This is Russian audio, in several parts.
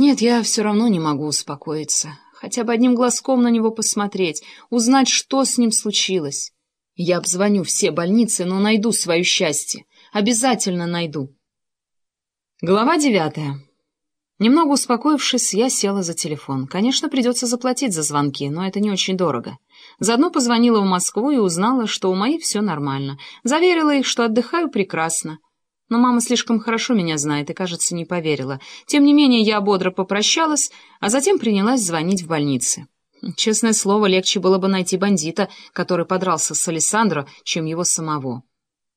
Нет, я все равно не могу успокоиться. Хотя бы одним глазком на него посмотреть, узнать, что с ним случилось. Я обзвоню все больницы, но найду свое счастье. Обязательно найду. Глава девятая. Немного успокоившись, я села за телефон. Конечно, придется заплатить за звонки, но это не очень дорого. Заодно позвонила в Москву и узнала, что у моих все нормально. Заверила их, что отдыхаю прекрасно. Но мама слишком хорошо меня знает и, кажется, не поверила. Тем не менее, я бодро попрощалась, а затем принялась звонить в больнице. Честное слово, легче было бы найти бандита, который подрался с Александро, чем его самого.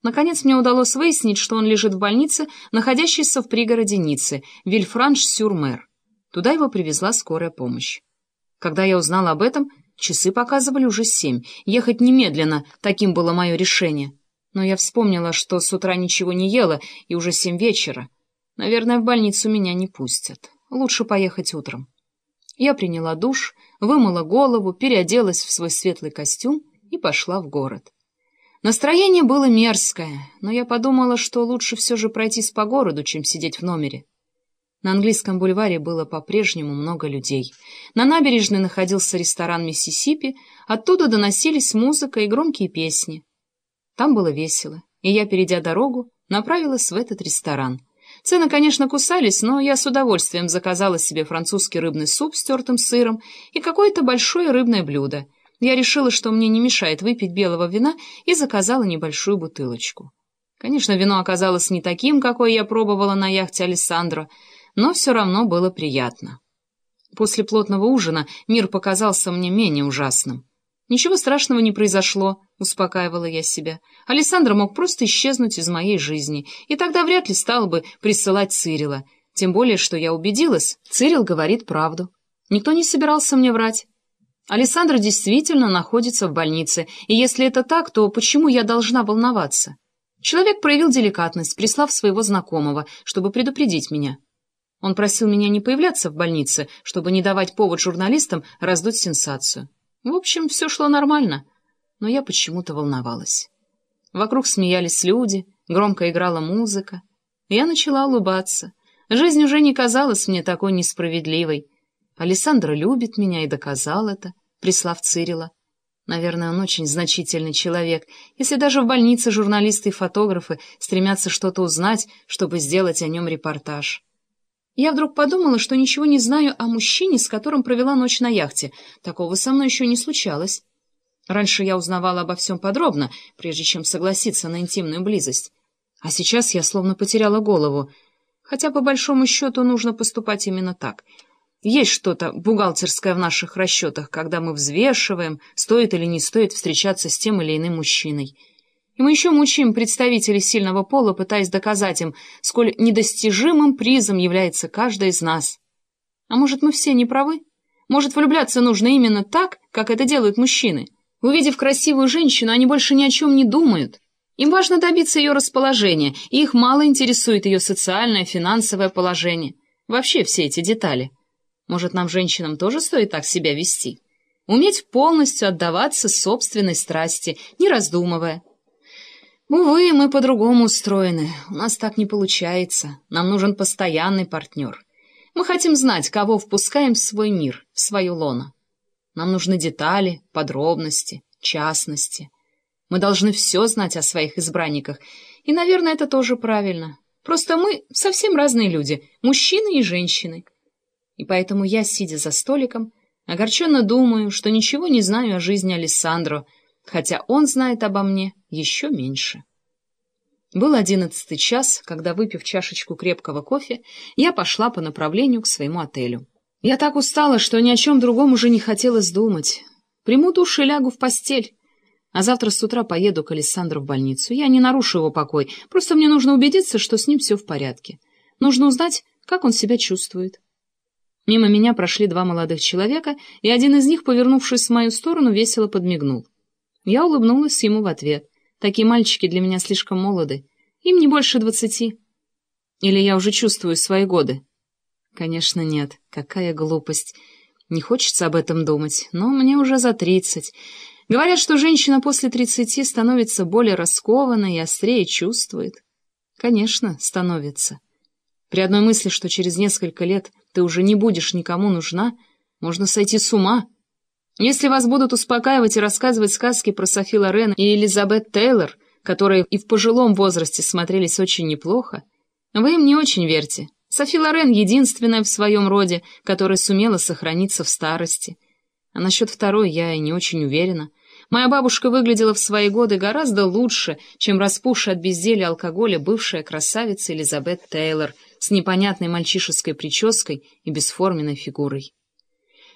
Наконец мне удалось выяснить, что он лежит в больнице, находящейся в пригороде Ниццы, Вильфранш-Сюр-Мэр. Туда его привезла скорая помощь. Когда я узнала об этом, часы показывали уже семь. Ехать немедленно, таким было мое решение. Но я вспомнила, что с утра ничего не ела, и уже семь вечера. Наверное, в больницу меня не пустят. Лучше поехать утром. Я приняла душ, вымыла голову, переоделась в свой светлый костюм и пошла в город. Настроение было мерзкое, но я подумала, что лучше все же пройтись по городу, чем сидеть в номере. На английском бульваре было по-прежнему много людей. На набережной находился ресторан «Миссисипи», оттуда доносились музыка и громкие песни. Там было весело, и я, перейдя дорогу, направилась в этот ресторан. Цены, конечно, кусались, но я с удовольствием заказала себе французский рыбный суп с тертым сыром и какое-то большое рыбное блюдо — я решила, что мне не мешает выпить белого вина, и заказала небольшую бутылочку. Конечно, вино оказалось не таким, какое я пробовала на яхте Алессандро, но все равно было приятно. После плотного ужина мир показался мне менее ужасным. «Ничего страшного не произошло», — успокаивала я себя. «Александр мог просто исчезнуть из моей жизни, и тогда вряд ли стал бы присылать Цирила. Тем более, что я убедилась, Цирил говорит правду. Никто не собирался мне врать. Александр действительно находится в больнице, и если это так, то почему я должна волноваться? Человек проявил деликатность, прислав своего знакомого, чтобы предупредить меня. Он просил меня не появляться в больнице, чтобы не давать повод журналистам раздуть сенсацию. В общем, все шло нормально, но я почему-то волновалась. Вокруг смеялись люди, громко играла музыка. Я начала улыбаться. Жизнь уже не казалась мне такой несправедливой. Александр любит меня и доказал это, прислав Цирила. Наверное, он очень значительный человек, если даже в больнице журналисты и фотографы стремятся что-то узнать, чтобы сделать о нем репортаж. Я вдруг подумала, что ничего не знаю о мужчине, с которым провела ночь на яхте. Такого со мной еще не случалось. Раньше я узнавала обо всем подробно, прежде чем согласиться на интимную близость. А сейчас я словно потеряла голову. Хотя, по большому счету, нужно поступать именно так — есть что-то бухгалтерское в наших расчетах, когда мы взвешиваем, стоит или не стоит встречаться с тем или иным мужчиной. И мы еще мучим представителей сильного пола, пытаясь доказать им, сколь недостижимым призом является каждый из нас. А может, мы все не правы? Может, влюбляться нужно именно так, как это делают мужчины? Увидев красивую женщину, они больше ни о чем не думают. Им важно добиться ее расположения, и их мало интересует ее социальное, финансовое положение. Вообще все эти детали — может, нам, женщинам, тоже стоит так себя вести? Уметь полностью отдаваться собственной страсти, не раздумывая. Увы, мы по-другому устроены. У нас так не получается. Нам нужен постоянный партнер. Мы хотим знать, кого впускаем в свой мир, в свою лоно. Нам нужны детали, подробности, частности. Мы должны все знать о своих избранниках. И, наверное, это тоже правильно. Просто мы совсем разные люди, мужчины и женщины. И поэтому я, сидя за столиком, огорченно думаю, что ничего не знаю о жизни Алессандро, хотя он знает обо мне еще меньше. Был одиннадцатый час, когда, выпив чашечку крепкого кофе, я пошла по направлению к своему отелю. Я так устала, что ни о чем другом уже не хотелось думать. Приму душ и лягу в постель. А завтра с утра поеду к Александру в больницу. Я не нарушу его покой, просто мне нужно убедиться, что с ним все в порядке. Нужно узнать, как он себя чувствует. Мимо меня прошли два молодых человека, и один из них, повернувшись в мою сторону, весело подмигнул. Я улыбнулась ему в ответ. Такие мальчики для меня слишком молоды. Им не больше двадцати. Или я уже чувствую свои годы? Конечно, нет. Какая глупость. Не хочется об этом думать, но мне уже за тридцать. Говорят, что женщина после тридцати становится более раскованной и острее чувствует. Конечно, становится. При одной мысли, что через несколько лет ты уже не будешь никому нужна, можно сойти с ума. Если вас будут успокаивать и рассказывать сказки про Софи Лорен и Элизабет Тейлор, которые и в пожилом возрасте смотрелись очень неплохо, вы им не очень верьте. Софи Лорен единственная в своем роде, которая сумела сохраниться в старости. А насчет второй я и не очень уверена. Моя бабушка выглядела в свои годы гораздо лучше, чем распухшая от безделия алкоголя бывшая красавица Элизабет Тейлор с непонятной мальчишеской прической и бесформенной фигурой.